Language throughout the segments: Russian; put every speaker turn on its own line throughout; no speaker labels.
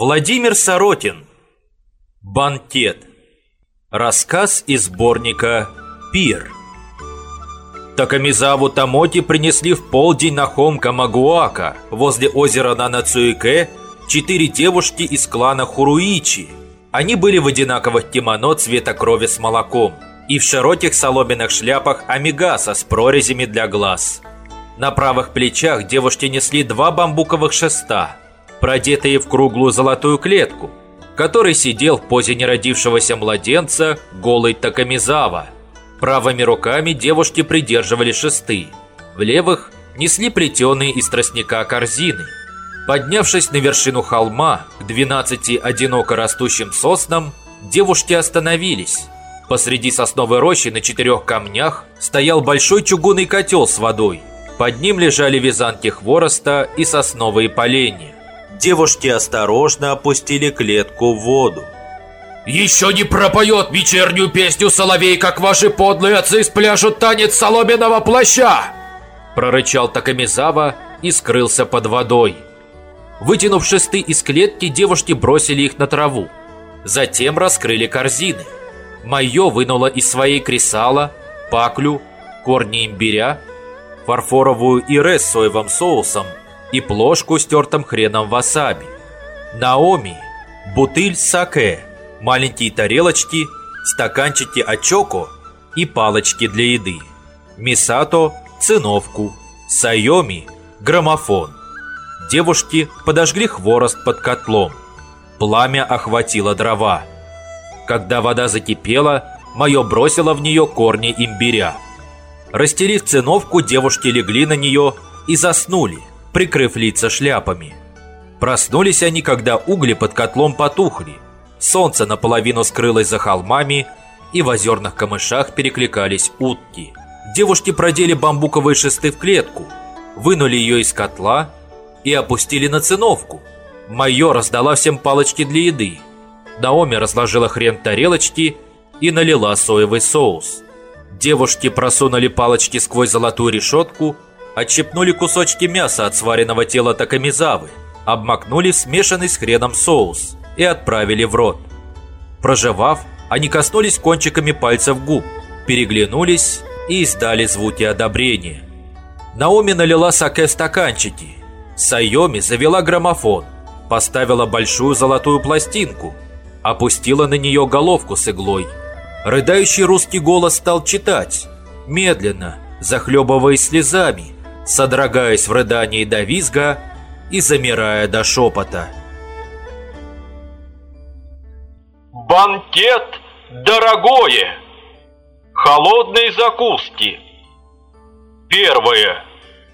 Владимир Соротин. Банкет. Рассказ из сборника «Пир». Такамизаву Тамоти принесли в полдень на холм Камагуака, возле озера Нанацуике, четыре девушки из клана Хуруичи. Они были в одинаковых кимоно цвета крови с молоком и в широких соломенных шляпах амигаса с прорезями для глаз. На правых плечах девушки несли два бамбуковых шеста – продетые в круглую золотую клетку, который сидел в позе неродившегося младенца голый Такамизава. Правыми руками девушки придерживали шесты, в левых несли плетеные из тростника корзины. Поднявшись на вершину холма к 12 одиноко растущим соснам, девушки остановились. Посреди сосновой рощи на четырех камнях стоял большой чугунный котел с водой. Под ним лежали вязанки хвороста и сосновые поленья. Девушки осторожно опустили клетку в воду.
«Еще не пропоет вечернюю песню соловей, как ваши подлые отцы спляшут танец соломенного плаща!»
Прорычал Такамизава и скрылся под водой. Вытянув шесты из клетки, девушки бросили их на траву. Затем раскрыли корзины. Майо вынула из своей кресала, паклю, корни имбиря, фарфоровую ире с соевым соусом и плошку с тертым хреном васаби. Наоми – бутыль саке, маленькие тарелочки, стаканчики очоко и палочки для еды. Мисато – циновку, Сайоми – граммофон. Девушки подожгли хворост под котлом. Пламя охватило дрова. Когда вода закипела, Майо бросило в нее корни имбиря. Расстелив циновку, девушки легли на нее и заснули – прикрыв лица шляпами. Проснулись они, когда угли под котлом потухли. Солнце наполовину скрылось за холмами, и в озерных камышах перекликались утки. Девушки продели бамбуковые шесты в клетку, вынули ее из котла и опустили на циновку. Майор раздала всем палочки для еды. Наоми разложила хрен в тарелочки и налила соевый соус. Девушки просунули палочки сквозь золотую решетку отщепнули кусочки мяса от сваренного тела Такамизавы, обмакнули в смешанный с хреном соус и отправили в рот. Прожевав, они коснулись кончиками пальцев губ, переглянулись и издали звуки одобрения. Наоми налила саке в стаканчики. Сайоми завела граммофон, поставила большую золотую пластинку, опустила на нее головку с иглой. Рыдающий русский голос стал читать, медленно, захлебываясь слезами, содрогаясь в рыдании до визга и замирая до шепота.
Банкет дорогое! Холодные закуски. Первое.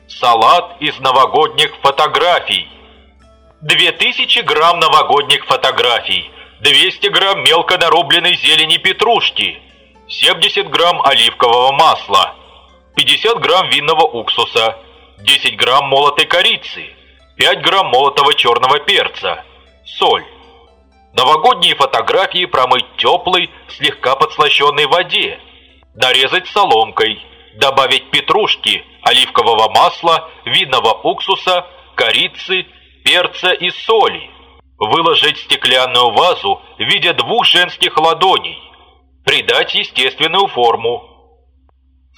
Салат из новогодних фотографий. 2000 грамм новогодних фотографий. 200 грамм мелко нарубленной зелени петрушки. 70 грамм оливкового масла. 50 грамм винного уксуса, 10 грамм молотой корицы, 5 грамм молотого черного перца, соль. Новогодние фотографии промыть теплой, слегка подслащенной воде. Нарезать соломкой. Добавить петрушки, оливкового масла, винного уксуса, корицы, перца и соли. Выложить стеклянную вазу в виде двух женских ладоней. Придать естественную форму.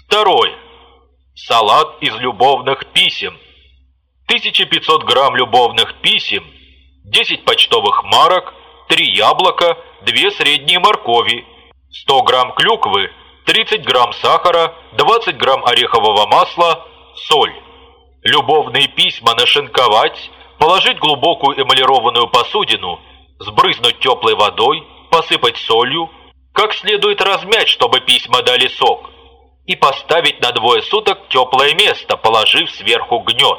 Второе. Салат из любовных писем. 1500 грамм любовных писем, 10 почтовых марок, 3 яблока, 2 средние моркови, 100 грамм клюквы, 30 грамм сахара, 20 грамм орехового масла, соль. Любовные письма нашинковать, положить глубокую эмалированную посудину, сбрызнуть теплой водой, посыпать солью, как следует размять, чтобы письма дали сок и поставить на двое суток теплое место, положив сверху гнет.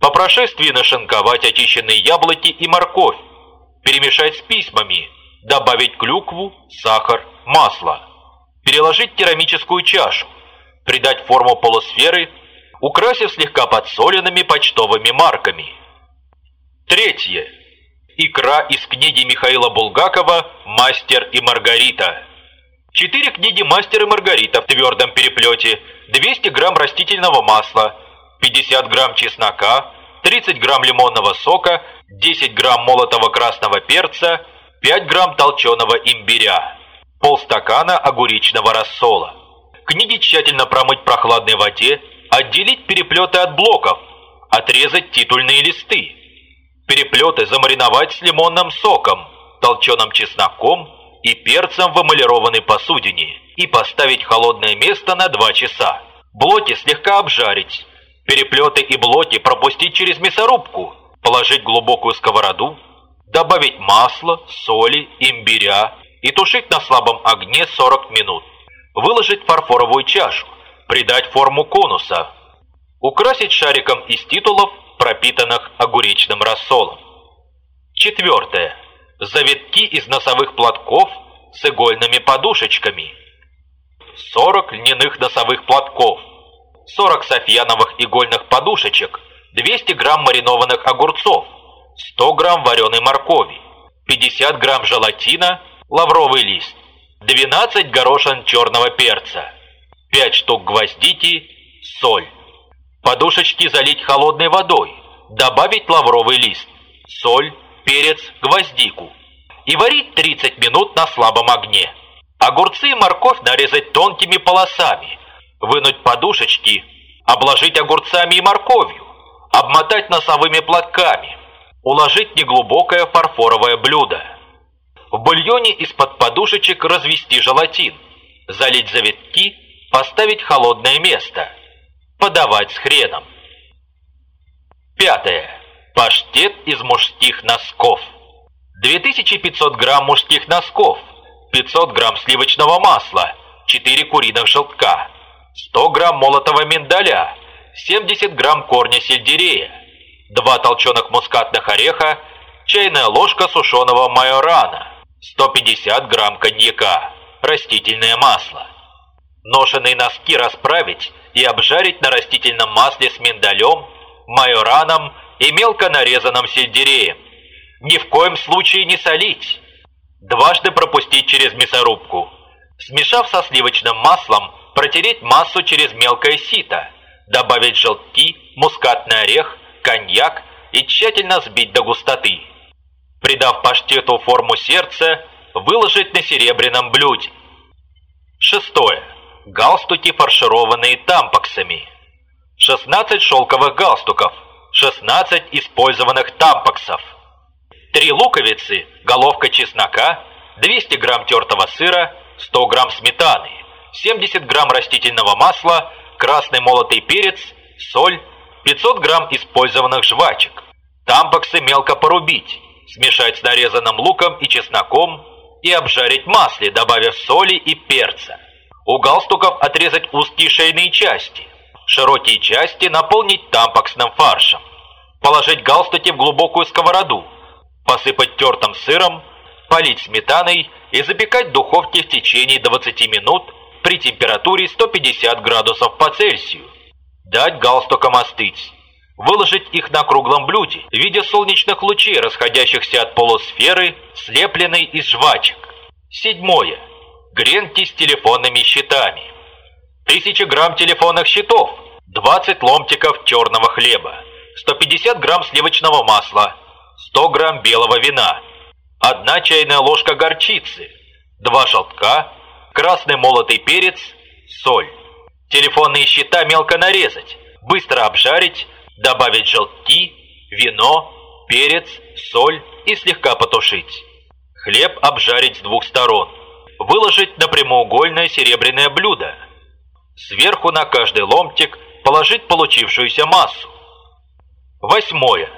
По прошествии нашинковать очищенные яблоки и морковь, перемешать с письмами, добавить клюкву, сахар, масло. Переложить керамическую чашу, придать форму полусферы, украсив слегка подсоленными почтовыми марками. Третье. Икра из книги Михаила Булгакова «Мастер и Маргарита». Четыре книги «Мастер и Маргарита» в твердом переплете, 200 грамм растительного масла, 50 грамм чеснока, 30 грамм лимонного сока,
10 грамм молотого красного перца, 5 грамм толченого имбиря, полстакана огуречного рассола. Книги тщательно промыть в прохладной воде, отделить переплеты от блоков, отрезать титульные листы. Переплеты замариновать с лимонным соком, толченым чесноком и перцем в эмалированной посудине и поставить холодное место на 2 часа. Блоки слегка обжарить. Переплеты и блоки пропустить через мясорубку, положить глубокую сковороду, добавить масло, соли, имбиря и тушить на слабом огне 40 минут. Выложить фарфоровую чашу, придать форму конуса, украсить шариком из титулов, пропитанных огуречным рассолом. Четвертое. Завитки из носовых платков с игольными подушечками. 40 льняных носовых платков, 40 софьяновых игольных подушечек, 200 грамм маринованных огурцов, 100 грамм вареной моркови, 50 грамм желатина, лавровый лист, 12 горошин черного перца, 5 штук гвоздики, соль. Подушечки залить холодной водой, добавить лавровый лист, соль, перец, гвоздику и варить 30 минут на слабом огне. Огурцы и морковь нарезать тонкими полосами, вынуть подушечки, обложить огурцами и морковью, обмотать носовыми платками, уложить неглубокое фарфоровое блюдо. В бульоне из-под подушечек развести желатин, залить завитки, поставить холодное место, подавать с хреном. Пятое. Паштет из мужских носков. 2500 грамм мужских носков, 500 грамм сливочного масла, 4 куриных желтка, 100 грамм молотого миндаля, 70 грамм корня сельдерея, 2 толченых мускатных ореха, чайная ложка сушеного майорана, 150 грамм коньяка, растительное масло. Ношенные носки расправить и обжарить на растительном масле с миндалем, майораном и мелко нарезанным сельдереем. Ни в коем случае не солить. Дважды пропустить через мясорубку. Смешав со сливочным маслом, протереть массу через мелкое сито, добавить желтки, мускатный орех, коньяк и тщательно сбить до густоты. Придав паштету форму сердца, выложить на серебряном блюде. Шестое. Галстуки, фаршированные тампаксами. 16 шелковых галстуков, 16 использованных тампаксов. 3 луковицы, головка чеснока, 200 грамм тертого сыра, 100 грамм сметаны, 70 грамм растительного масла, красный молотый перец, соль, 500 грамм использованных жвачек. Тампаксы мелко порубить, смешать с нарезанным луком и чесноком и обжарить в масле, добавив соли и перца. У галстуков отрезать узкие шейные части. Широкие части наполнить тампаксным фаршем. Положить галстуки в глубокую сковороду, посыпать тертым сыром, полить сметаной и запекать в духовке в течение 20 минут при температуре 150 градусов по Цельсию. Дать галстукам остыть. Выложить их на круглом блюде в виде солнечных лучей, расходящихся от полусферы, слепленной из жвачек. Седьмое. Гренки с телефонными щитами. 1000 грамм телефонных щитов, 20 ломтиков черного хлеба, 150 грамм сливочного масла, 100 грамм белого вина, 1 чайная ложка горчицы, 2 желтка, красный молотый перец, соль. Телефонные щита мелко нарезать, быстро обжарить, добавить желтки, вино, перец, соль и слегка потушить. Хлеб обжарить с двух сторон. Выложить на прямоугольное серебряное блюдо. Сверху на каждый ломтик положить получившуюся массу. Восьмое.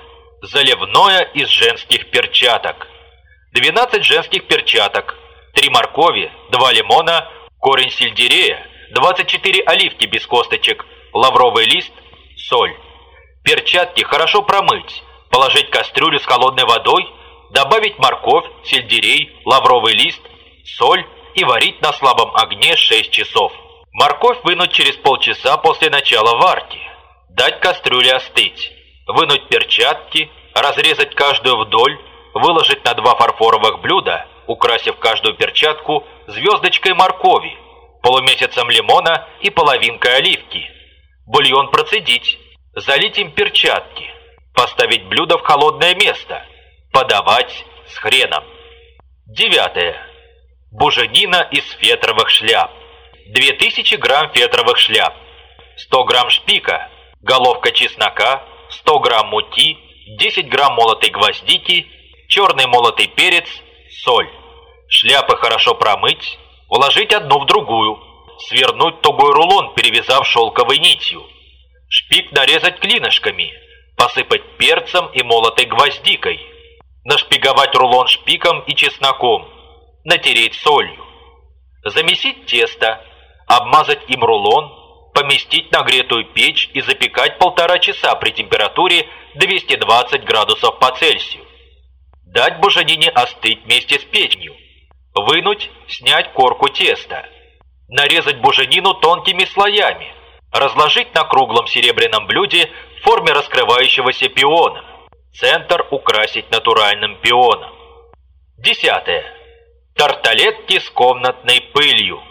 Заливное из женских перчаток. 12 женских перчаток, 3 моркови, 2 лимона, корень сельдерея, 24 оливки без косточек, лавровый лист, соль. Перчатки хорошо промыть, положить кастрюлю с холодной водой, добавить морковь, сельдерей, лавровый лист, соль и варить на слабом огне 6 часов. Морковь вынуть через полчаса после начала варки. Дать кастрюле остыть вынуть перчатки, разрезать каждую вдоль, выложить на два фарфоровых блюда, украсив каждую перчатку звездочкой моркови, полумесяцем лимона и половинкой оливки. Бульон процедить, залить им перчатки, Поставить блюдо в холодное место. Подавать с хреном. Девятое. Буженина из фетровых шляп. 2000 грамм фетровых шляп. 100 грамм шпика. Головка чеснока. 100 грамм мути. 10 грамм молотой гвоздики. Черный молотый перец. Соль. Шляпы хорошо промыть. Вложить одну в другую. Свернуть тугой рулон, перевязав шелковой нитью. Шпик нарезать клинышками. Посыпать перцем и молотой гвоздикой нашпиговать рулон шпиком и чесноком, натереть солью, замесить тесто, обмазать им рулон, поместить на гретую печь и запекать полтора часа при температуре 220 градусов по Цельсию. Дать буженине остыть вместе с печью. Вынуть, снять корку теста. Нарезать буженину тонкими слоями. Разложить на круглом серебряном блюде в форме раскрывающегося пиона. Центр украсить натуральным пионом. Десятое. Тарталетки с комнатной пылью.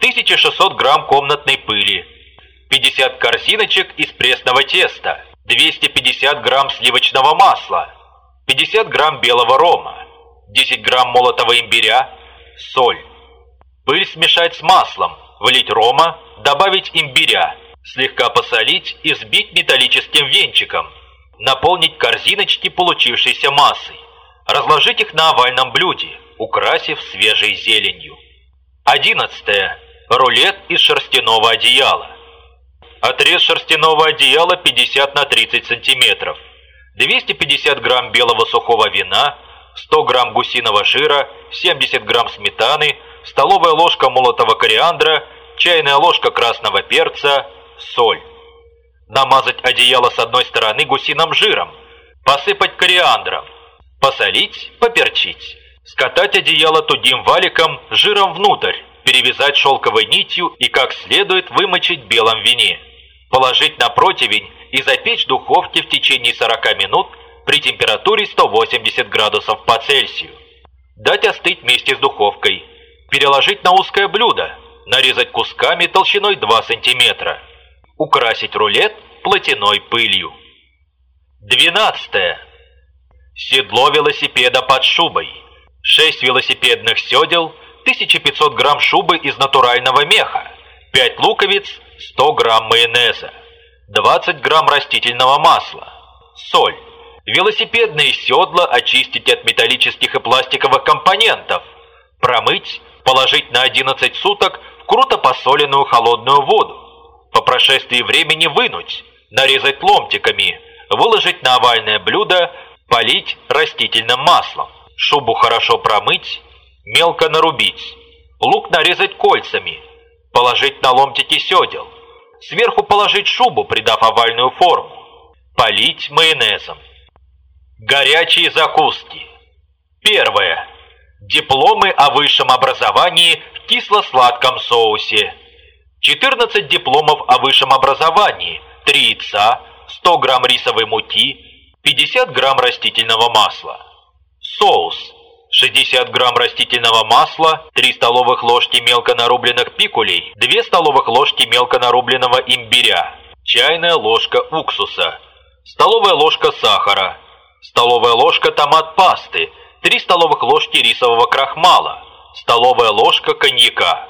1600 грамм комнатной пыли. 50 корзиночек из пресного теста. 250 грамм сливочного масла. 50 грамм белого рома. 10 грамм молотого имбиря. Соль. Пыль смешать с маслом. Влить рома. Добавить имбиря. Слегка посолить и взбить металлическим венчиком наполнить корзиночки получившейся массой, разложить их на овальном блюде, украсив свежей зеленью. 11. Рулет из шерстяного одеяла. Отрез шерстяного одеяла 50 на 30 сантиметров. 250 грамм белого сухого вина, 100 грамм гусиного жира, 70 грамм сметаны, столовая ложка молотого кориандра, чайная ложка красного перца, соль намазать одеяло с одной стороны гусиным жиром, посыпать кориандром, посолить, поперчить, скатать одеяло тугим валиком жиром внутрь, перевязать шелковой нитью и как следует вымочить в белом вине, положить на противень и запечь в духовке в течение 40 минут при температуре 180 градусов по Цельсию. Дать остыть вместе с духовкой, переложить на узкое блюдо, нарезать кусками толщиной 2 сантиметра украсить рулет платяной пылью. 12. Седло велосипеда под шубой. 6 велосипедных седел, 1500 грамм шубы из натурального меха, 5 луковиц, 100 грамм майонеза, 20 грамм растительного масла, соль. Велосипедные седла очистить от металлических и пластиковых компонентов, промыть, положить на 11 суток в круто посоленную холодную воду, по прошествии времени вынуть, нарезать ломтиками, выложить на овальное блюдо, полить растительным маслом. Шубу хорошо промыть, мелко нарубить. Лук нарезать кольцами, положить на ломтики седел. Сверху положить шубу, придав овальную форму. Полить майонезом. Горячие закуски. Первое. Дипломы о высшем образовании в кисло-сладком соусе. 14 дипломов о высшем образовании, 3 яйца, 100 грамм рисовой муки, 50 грамм растительного масла. Соус. 60 грамм растительного масла, 3 столовых ложки мелко нарубленных пикулей, 2 столовых ложки мелко нарубленного имбиря, чайная ложка уксуса, столовая ложка сахара, столовая ложка томат пасты, 3 столовых ложки рисового крахмала, столовая ложка коньяка.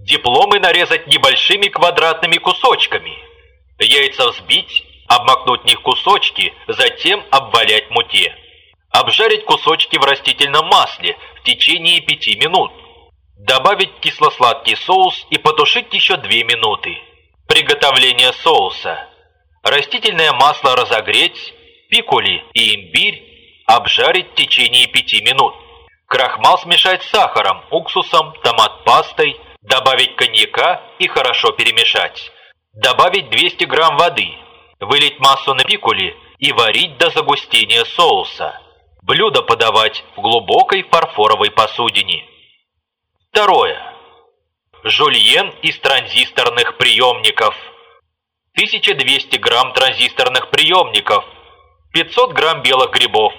Дипломы нарезать небольшими квадратными кусочками. Яйца взбить, обмакнуть в них кусочки, затем обвалять в. Обжарить кусочки в растительном масле в течение 5 минут. Добавить кисло-сладкий соус и потушить еще 2 минуты. Приготовление соуса. Растительное масло разогреть, пикули и имбирь обжарить в течение 5 минут. Крахмал смешать с сахаром, уксусом, томат-пастой, Добавить коньяка и хорошо перемешать. Добавить 200 грамм воды. Вылить массу на пикули и варить до загустения соуса. Блюдо подавать в глубокой фарфоровой посудине. Второе. Жульен из транзисторных приемников. 1200 грамм транзисторных приемников. 500 грамм белых грибов.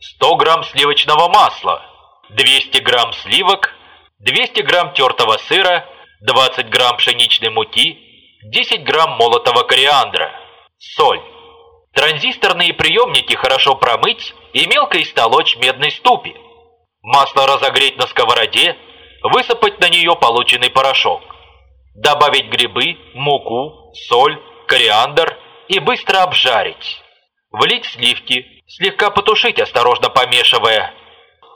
100 грамм сливочного масла. 200 грамм сливок 200 грамм тертого сыра, 20 грамм пшеничной муки, 10 грамм молотого кориандра, соль. Транзисторные приемники хорошо промыть и мелко истолочь медной ступи. Масло разогреть на сковороде, высыпать на нее полученный порошок. Добавить грибы, муку, соль, кориандр и быстро обжарить. Влить сливки, слегка потушить, осторожно помешивая.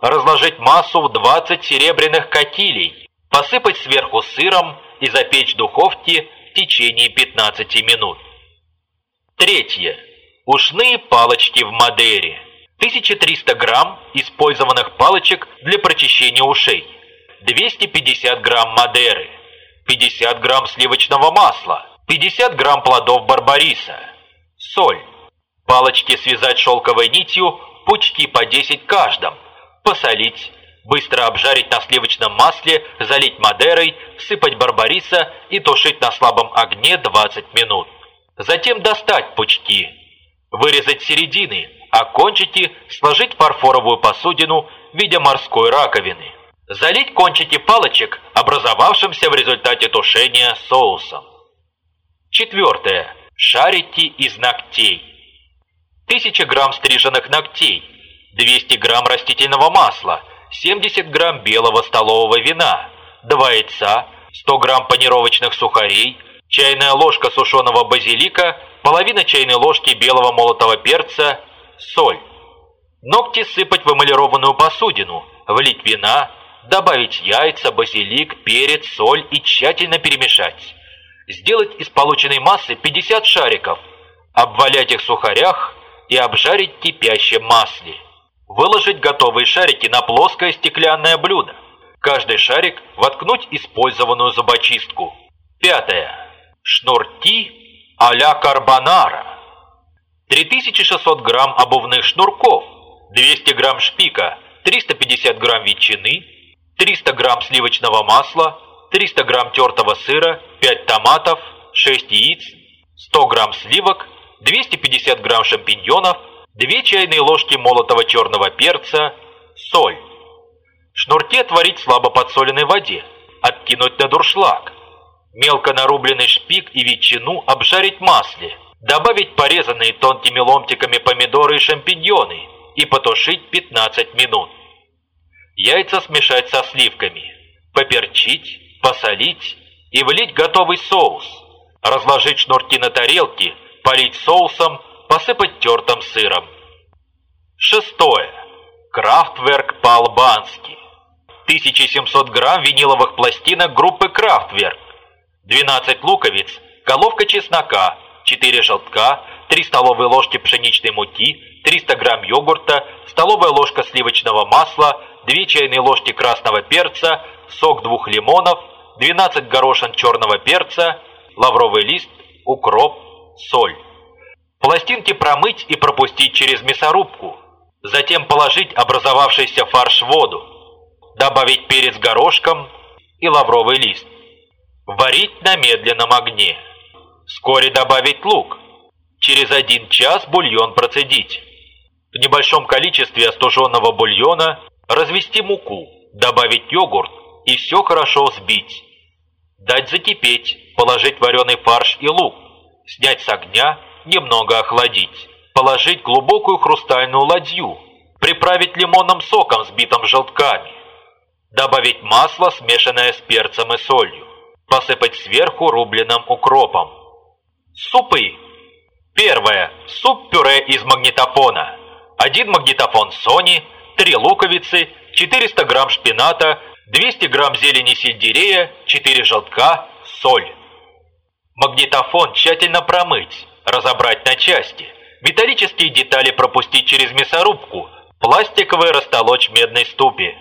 Разложить массу в 20 серебряных катилей, посыпать сверху сыром и запечь в духовке в течение 15 минут. Третье. Ушные палочки в Мадере. 1300 грамм использованных палочек для прочищения ушей. 250 грамм Мадеры. 50 грамм сливочного масла. 50 грамм плодов барбариса. Соль. Палочки связать шелковой нитью, пучки по 10 каждом. Посолить. Быстро обжарить на сливочном масле, залить Мадерой, всыпать барбариса и тушить на слабом огне 20 минут. Затем достать пучки, вырезать середины, кончики сложить фарфоровую посудину в виде морской раковины. Залить кончики палочек, образовавшимся в результате тушения соусом. Четвертое. Шарики из ногтей. 1000 грамм стриженных ногтей, 200 грамм растительного масла, 70 грамм белого столового вина, 2 яйца, 100 грамм панировочных сухарей, чайная ложка сушеного базилика, половина чайной ложки белого молотого перца, соль. Ногти сыпать в эмалированную посудину, влить вина, добавить яйца, базилик, перец, соль и тщательно перемешать. Сделать из полученной массы 50 шариков, обвалять их в сухарях и обжарить в кипящем масле. Выложить готовые шарики на плоское стеклянное блюдо. Каждый шарик воткнуть использованную зубочистку. Пятое. Шнурки а-ля карбонара. 3600 грамм обувных шнурков, 200 грамм шпика, 350 грамм ветчины, 300 грамм сливочного масла, 300 грамм тертого сыра, 5 томатов, 6 яиц, 100 грамм сливок, 250 грамм шампиньонов, 2 чайные ложки молотого черного перца, соль. Шнурки отварить в слабо подсоленной воде, откинуть на дуршлаг. Мелко нарубленный шпик и ветчину обжарить в масле. Добавить порезанные тонкими ломтиками помидоры и шампиньоны и потушить 15 минут. Яйца смешать со сливками. Поперчить, посолить и влить готовый соус. Разложить шнурки на тарелке, полить соусом, посыпать тертым сыром. Шестое. Крафтверк по-албански. 1700 грамм виниловых пластинок группы Крафтверк. 12 луковиц, головка чеснока, 4 желтка, 3 столовые ложки пшеничной муки, 300 грамм йогурта, столовая ложка сливочного масла, 2 чайные ложки красного перца, сок двух лимонов, 12 горошин черного перца, лавровый лист, укроп, соль. Пластинки промыть и пропустить через мясорубку. Затем положить образовавшийся фарш в воду. Добавить перец горошком и лавровый лист. Варить на медленном огне. Вскоре добавить лук. Через один час бульон процедить. В небольшом количестве остуженного бульона развести муку, добавить йогурт и все хорошо взбить. Дать закипеть, положить вареный фарш и лук, снять с огня немного охладить. Положить глубокую хрустальную ладью. Приправить лимонным соком, сбитым желтками. Добавить масло, смешанное с перцем и солью. Посыпать сверху рубленым укропом. Супы. Первое. Суп-пюре из магнитофона. Один магнитофон Sony, 3 луковицы, 400 грамм шпината, 200 грамм зелени сельдерея, 4 желтка, соль. Магнитофон тщательно промыть разобрать на части, металлические детали пропустить через мясорубку, пластиковые растолочь в медной ступе.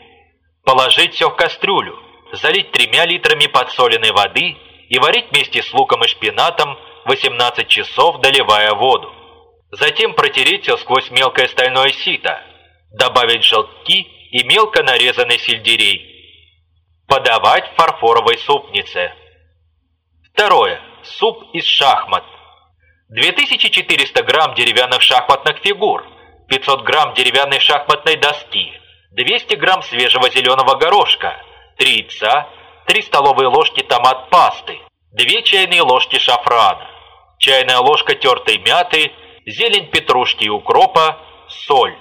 Положить все в кастрюлю, залить тремя литрами подсоленной воды и варить вместе с луком и шпинатом 18 часов, доливая воду. Затем протереть все сквозь мелкое стальное сито, добавить желтки и мелко нарезанный сельдерей. Подавать в фарфоровой супнице. Второе. Суп из шахмат. 2400 грамм деревянных шахматных фигур, 500 грамм деревянной шахматной доски, 200 грамм свежего зеленого горошка, 3 яйца, 3 столовые ложки томат-пасты, 2 чайные ложки шафрана, чайная ложка тертой мяты зелень петрушки и укропа, соль.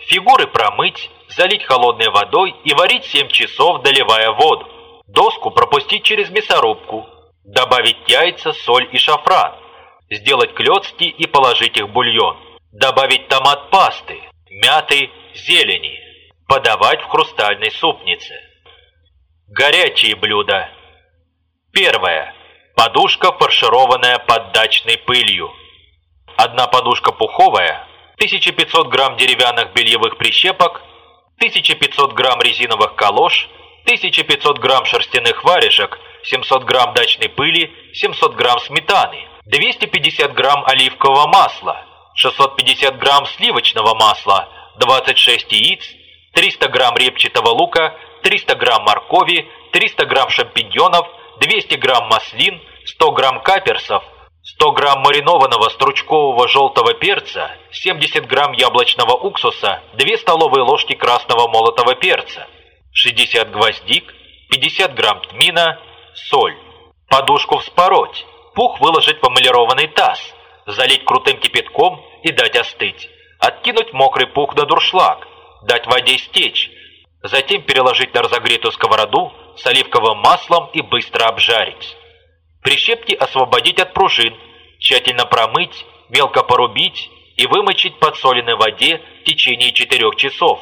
Фигуры промыть, залить холодной водой и варить 7 часов, доливая воду. Доску пропустить через мясорубку. Добавить яйца, соль и шафран. Сделать клетки и положить их в бульон. Добавить томат пасты, мяты, зелени. Подавать в хрустальной супнице. Горячие блюда. Первое. Подушка, фаршированная поддачной пылью. Одна подушка пуховая, 1500 грамм деревянных бельевых прищепок, 1500 грамм резиновых колош, 1500 грамм шерстяных варежек, 700 грамм дачной пыли, 700 грамм сметаны, 250 грамм оливкового масла, 650 грамм сливочного масла, 26 яиц, 300 грамм репчатого лука, 300 грамм моркови, 300 грамм шампиньонов, 200 грамм маслин, 100 грамм каперсов, 100 грамм маринованного стручкового желтого перца, 70 грамм яблочного уксуса, 2 столовые ложки красного молотого перца, 60 гвоздик, 50 грамм тмина, соль. Подушку вспороть, пух выложить в эмалированный таз, залить крутым кипятком и дать остыть. Откинуть мокрый пух на дуршлаг, дать воде стечь, затем переложить на разогретую сковороду с оливковым маслом и быстро обжарить. Прищепки освободить от пружин, тщательно промыть, мелко порубить и вымочить в подсоленной воде в течение 4 часов.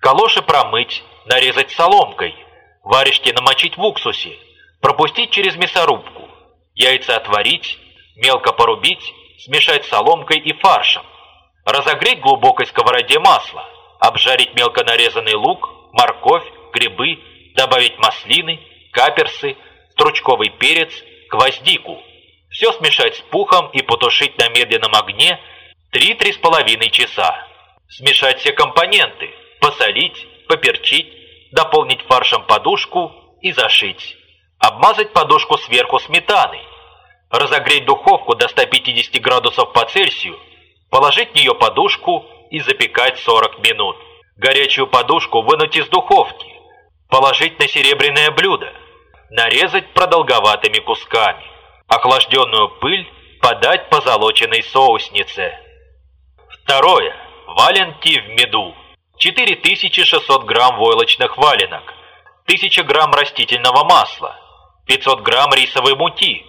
Калоши промыть, нарезать соломкой, варежки намочить в уксусе, пропустить через мясорубку, яйца отварить, мелко порубить, смешать соломкой и фаршем, разогреть в глубокой сковороде масло, обжарить мелко нарезанный лук, морковь, грибы, добавить маслины, каперсы, стручковый перец, гвоздику. Все смешать с пухом и потушить на медленном огне 3-3,5 часа. Смешать все компоненты, посолить, поперчить, дополнить фаршем подушку и зашить. Обмазать подушку сверху сметаной. Разогреть духовку до 150 градусов по Цельсию, положить в нее подушку и запекать 40 минут. Горячую подушку вынуть из духовки, положить на серебряное блюдо, нарезать продолговатыми кусками. Охлажденную пыль подать по золоченной соуснице. Второе. Валенки в меду. 4600 грамм войлочных валенок, 1000 грамм растительного масла, 500 грамм рисовой муки,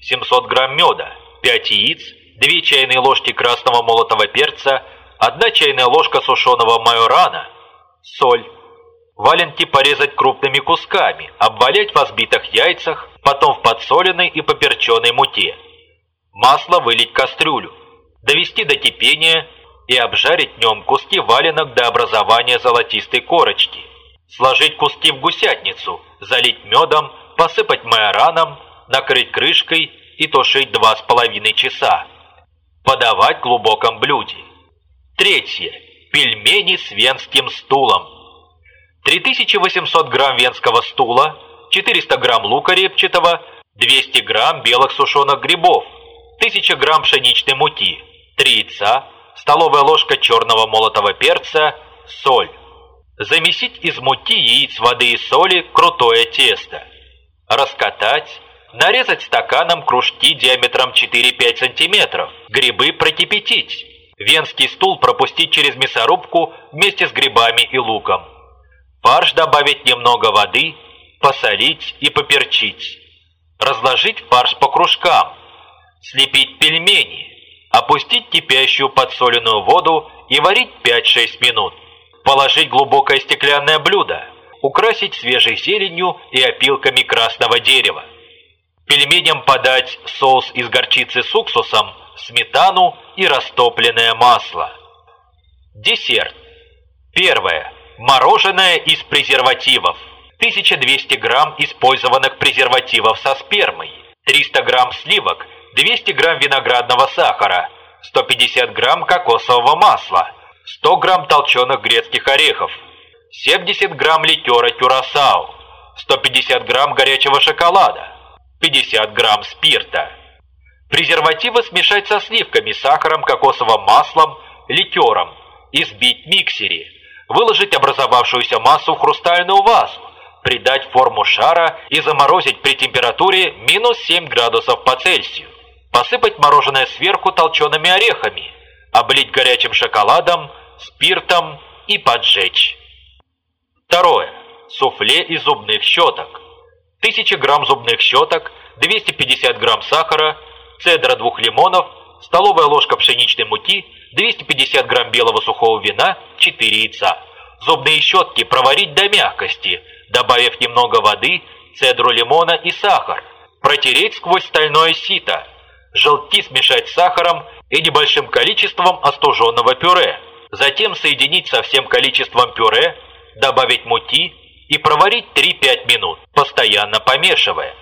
700 грамм меда, 5 яиц, 2 чайные ложки красного молотого перца, 1 чайная ложка сушеного майорана, соль. Валенки порезать крупными кусками, обвалять в взбитых яйцах, потом в подсоленной и поперченной муке. Масло вылить в кастрюлю, довести до кипения и обжарить днем куски валенок до образования золотистой корочки. Сложить куски в гусятницу, залить медом, посыпать майораном, накрыть крышкой и тушить два с половиной часа. Подавать в глубоком блюде. Третье. Пельмени с венским стулом. 3800 грамм венского стула, 400 грамм лука репчатого, 200 грамм белых сушеных грибов, 1000 грамм пшеничной муки, 3 яйца, столовая ложка черного молотого перца, соль. Замесить из муки, яиц, воды и соли крутое тесто. Раскатать, нарезать стаканом кружки диаметром 4-5 см. Грибы прокипятить. Венский стул пропустить через мясорубку вместе с грибами и луком. Фарш добавить немного воды, посолить и поперчить. Разложить фарш по кружкам. Слепить пельмени опустить кипящую подсоленную воду и варить 5-6 минут. Положить глубокое стеклянное блюдо, украсить свежей зеленью и опилками красного дерева. Пельменям подать соус из горчицы с уксусом, сметану и растопленное масло. Десерт. Первое. Мороженое из презервативов. 1200 грамм использованных презервативов со спермой. 300 грамм сливок – 200 грамм виноградного сахара, 150 грамм кокосового масла, 100 грамм толченых грецких орехов, 70 грамм ликера кюрасау, 150 грамм горячего шоколада, 50 грамм спирта. Презервативы смешать со сливками, сахаром, кокосовым маслом, ликером и сбить миксере. Выложить образовавшуюся массу в хрустальную вазу, придать форму шара и заморозить при температуре минус 7 градусов по Цельсию. Посыпать мороженое сверху толчеными орехами. облить горячим шоколадом, спиртом и поджечь. Второе. Суфле из зубных щеток. 1000 грамм зубных щеток, 250 грамм сахара, цедра двух лимонов, столовая ложка пшеничной муки, 250 грамм белого сухого вина, 4 яйца. Зубные щетки проварить до мягкости, добавив немного воды, цедру лимона и сахар. Протереть сквозь стальное сито. Желтки смешать с сахаром и небольшим количеством остуженного пюре. Затем соединить со всем количеством пюре, добавить муки и проварить 3-5 минут, постоянно помешивая.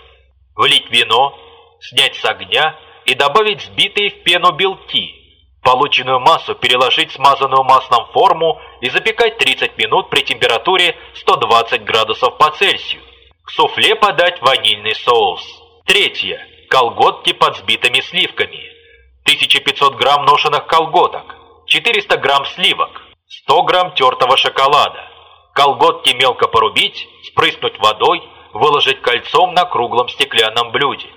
Влить вино, снять с огня и добавить сбитые в пену белки. Полученную массу переложить в смазанную маслом форму и запекать 30 минут при температуре 120 градусов по Цельсию. К суфле подать ванильный соус. Третье. Колготки под сбитыми сливками. 1500 грамм ношенных колготок. 400 грамм сливок. 100 грамм тертого шоколада. Колготки мелко порубить, спрыснуть водой, выложить кольцом на круглом стеклянном блюде.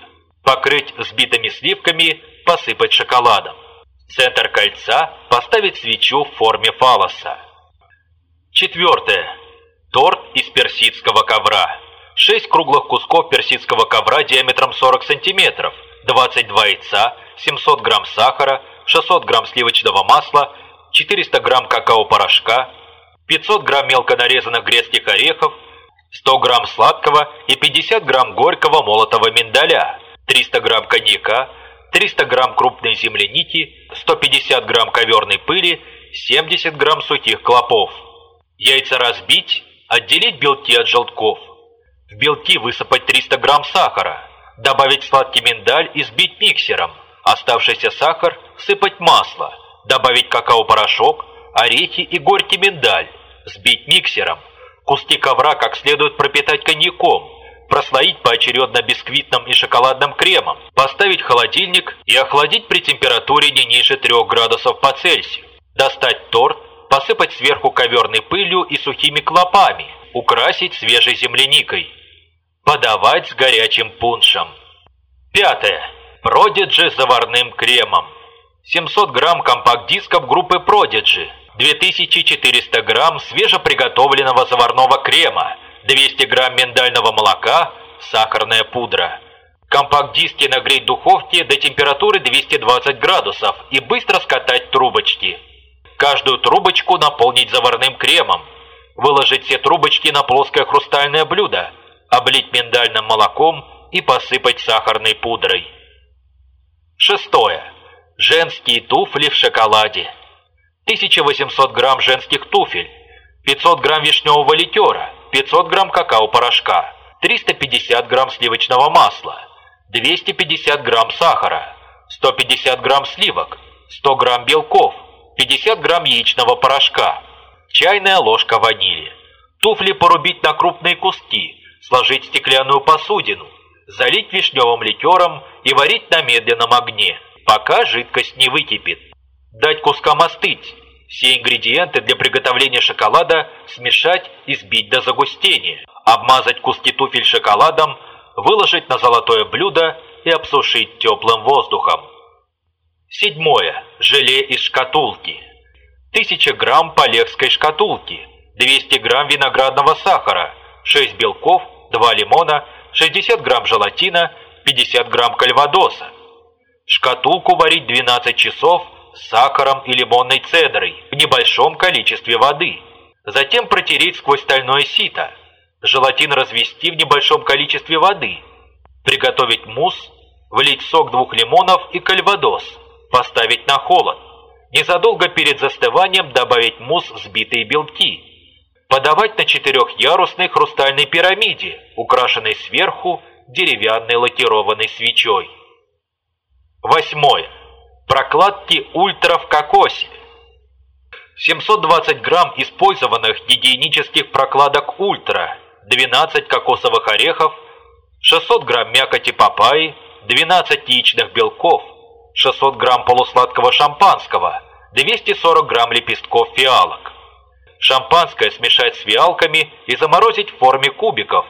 Покрыть сбитыми сливками, посыпать шоколадом. Центр кольца поставить свечу в форме фалоса. Четвертое. Торт из персидского ковра. 6 круглых кусков персидского ковра диаметром 40 см, 22 яйца, 700 грамм сахара, 600 грамм сливочного масла, 400 грамм какао-порошка, 500 грамм мелко нарезанных грецких орехов, 100 грамм сладкого и 50 грамм горького молотого миндаля, 300 грамм коньяка, 300 грамм крупной земляники, 150 грамм коверной пыли, 70 грамм сухих клопов. Яйца разбить, отделить белки от желтков. В белки высыпать 300 грамм сахара, добавить сладкий миндаль и сбить миксером. Оставшийся сахар сыпать масло, добавить какао-порошок, орехи и горький миндаль, сбить миксером. Куски ковра как следует пропитать коньяком, прослоить поочередно бисквитным и шоколадным кремом, поставить в холодильник и охладить при температуре не ниже 3 градусов по Цельсию. Достать торт, посыпать сверху коверной пылью и сухими клопами, украсить свежей земляникой. Подавать с горячим пуншем. Пятое. Продиджи с заварным кремом. 700 грамм компакт-дисков группы Prodigy, 2400 грамм свежеприготовленного заварного крема, 200 грамм миндального молока, сахарная пудра. Компакт-диски нагреть в духовке до температуры 220 градусов и быстро скатать трубочки. Каждую трубочку наполнить заварным кремом. Выложить все трубочки на плоское хрустальное блюдо облить миндальным молоком и посыпать сахарной пудрой. Шестое. Женские туфли в шоколаде. 1800 грамм женских туфель, 500 грамм вишневого ликера, 500 грамм какао-порошка, 350 грамм сливочного масла, 250 грамм сахара, 150 грамм сливок, 100 грамм белков, 50 грамм яичного порошка, чайная ложка ванили. Туфли порубить на крупные куски, сложить стеклянную посудину, залить вишневым ликером и варить на медленном огне, пока жидкость не выкипит. Дать кускам остыть. Все ингредиенты для приготовления шоколада смешать и сбить до загустения. Обмазать куски туфель шоколадом, выложить на золотое блюдо и обсушить теплым воздухом. Седьмое. Желе из шкатулки. 1000 грамм полегской шкатулки, 200 грамм виноградного сахара, 6 белков, 2 лимона, 60 грамм желатина, 50 грамм кальвадоса. Шкатулку варить 12 часов сахаром и лимонной цедрой в небольшом количестве воды. Затем протереть сквозь стальное сито. Желатин развести в небольшом количестве воды. Приготовить мусс, влить сок двух лимонов и кальвадос. Поставить на холод. Незадолго перед застыванием добавить мусс взбитые белки подавать на четырехъярусной хрустальной пирамиде, украшенной сверху деревянной лакированной свечой. Восьмое. Прокладки ультра в кокосе. 720 грамм использованных гигиенических прокладок ультра, 12 кокосовых орехов, 600 грамм мякоти папайи, 12 яичных белков, 600 грамм полусладкого шампанского, 240 грамм лепестков фиалок. Шампанское смешать с фиалками и заморозить в форме кубиков.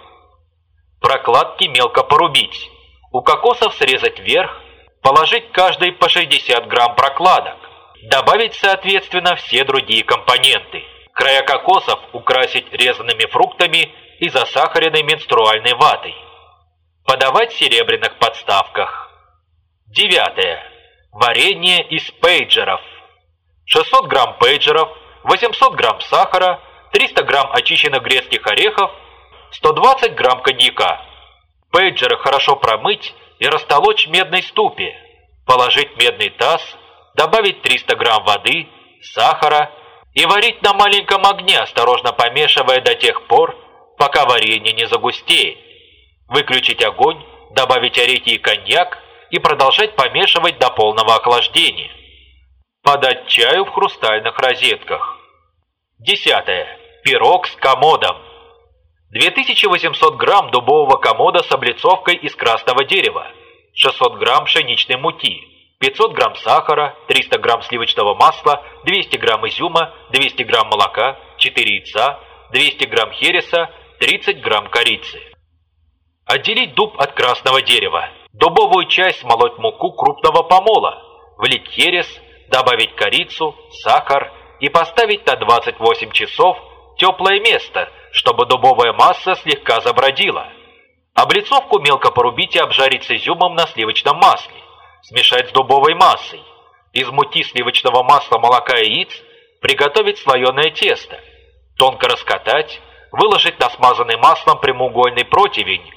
Прокладки мелко порубить. У кокосов срезать вверх, положить каждый по 60 грамм прокладок. Добавить, соответственно, все другие компоненты. Края кокосов украсить резанными фруктами и засахаренной менструальной ватой. Подавать в серебряных подставках. Девятое. Варенье из пейджеров. 600 грамм пейджеров, 800 грамм сахара, 300 грамм очищенных грецких орехов, 120 грамм коньяка. Пейджеры хорошо промыть и растолочь медной ступе. Положить медный таз, добавить 300 грамм воды, сахара и варить на маленьком огне, осторожно помешивая до тех пор, пока варенье не загустеет. Выключить огонь, добавить орехи и коньяк и продолжать помешивать до полного охлаждения. Подать чаю в хрустальных розетках. Десятое. Пирог с комодом. 2800 грамм дубового комода с облицовкой из красного дерева, 600 грамм пшеничной муки, 500 грамм сахара, 300 грамм сливочного масла, 200 грамм изюма, 200 грамм молока, 4 яйца, 200 грамм хереса, 30 грамм корицы. Отделить дуб от красного дерева. Дубовую часть смолоть муку крупного помола, влить херес, добавить корицу, сахар и поставить на 28 часов теплое место, чтобы дубовая масса слегка забродила. Облицовку мелко порубить и обжарить с изюмом на сливочном масле. Смешать с дубовой массой. Из муки сливочного масла, молока и яиц приготовить слоеное тесто. Тонко раскатать, выложить на смазанный маслом прямоугольный противень,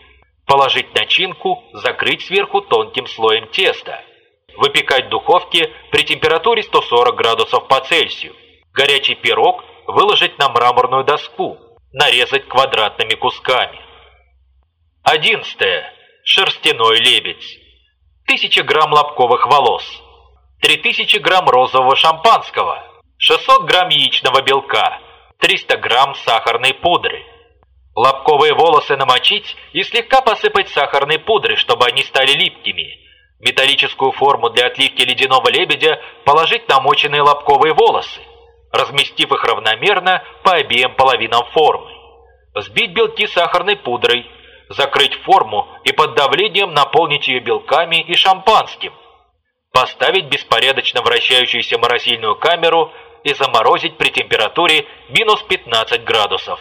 положить начинку, закрыть сверху тонким слоем теста. Выпекать в духовке при температуре 140 градусов по Цельсию. Горячий пирог выложить на мраморную доску, нарезать квадратными кусками. Одиннадцатое. Шерстяной лебедь. 1000 грамм лобковых волос. 3000 грамм розового шампанского. 600 грамм яичного белка. 300 грамм сахарной пудры. Лобковые волосы намочить и слегка посыпать сахарной пудрой, чтобы они стали липкими. Металлическую форму для отливки ледяного лебедя положить намоченные лобковые волосы, разместив их равномерно по обеим половинам формы. Взбить белки сахарной пудрой, закрыть форму и под давлением наполнить ее белками и шампанским. Поставить беспорядочно вращающуюся морозильную камеру и заморозить при температуре минус 15 градусов.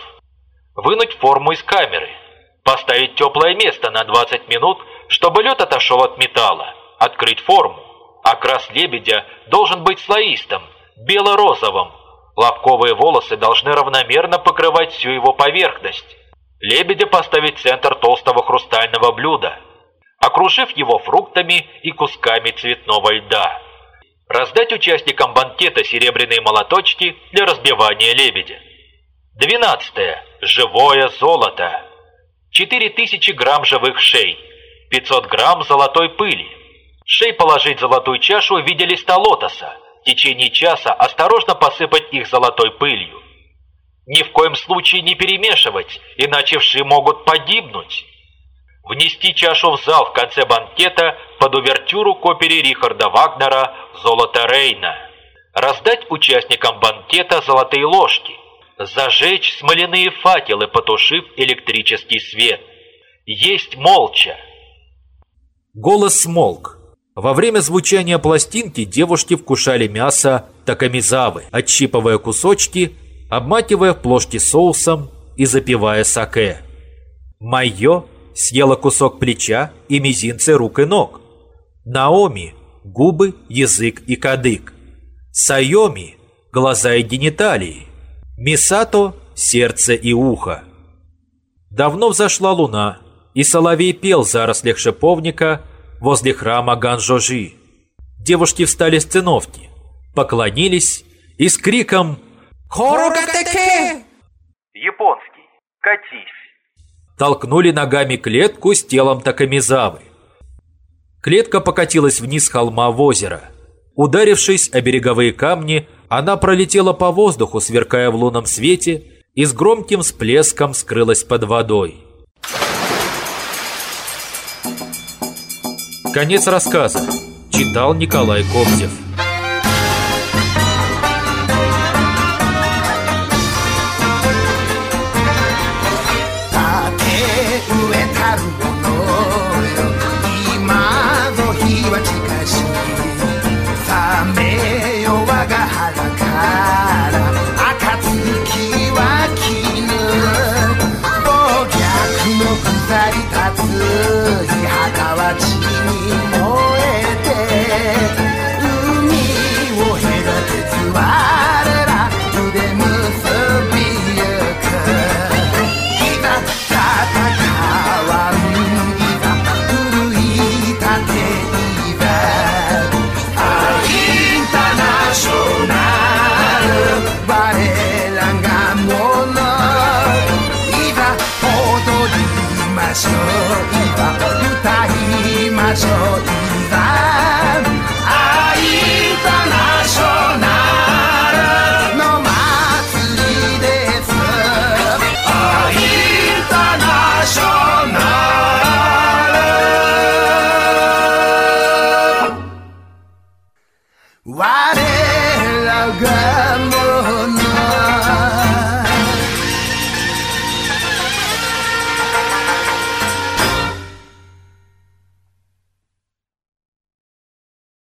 Вынуть форму из камеры. Поставить теплое место на 20 минут, чтобы лед отошел от металла. Открыть форму. Окрас лебедя должен быть слоистым, бело-розовым. Лобковые волосы должны равномерно покрывать всю его поверхность. Лебедя поставить в центр толстого хрустального блюда, окружив его фруктами и кусками цветного льда. Раздать участникам банкета серебряные молоточки для разбивания лебедя. 12. Живое золото. 4000 грамм живых шей. 500 грамм золотой пыли. Шей положить в золотую чашу в виде листа лотоса. В течение часа осторожно посыпать их золотой пылью. Ни в коем случае не перемешивать, иначе вши могут погибнуть. Внести чашу в зал в конце банкета под увертюру к опере Рихарда Вагнера «Золото Рейна». Раздать участникам банкета золотые ложки. Зажечь смоляные факелы, потушив электрический свет. Есть молча.
Голос смолк. Во время звучания пластинки девушки вкушали мясо такамизавы, отщипывая кусочки обмакивая в плошки соусом и запивая саке. Майо съела кусок плеча и мизинцы рук и ног. Наоми – губы, язык и кадык. Сайоми – глаза и гениталии. Мисато – сердце и ухо. Давно взошла луна, и соловей пел в зарослях шиповника возле храма Ганжожи. Девушки встали с циновки, поклонились и с криком
Хорогатеке!
Японский. Катись.
Толкнули ногами клетку с телом Такамизавы. Клетка покатилась вниз холма в озеро. Ударившись о береговые камни, она пролетела по воздуху, сверкая в лунном свете, и с громким всплеском скрылась под водой. Конец рассказа. Читал Николай Кобзев.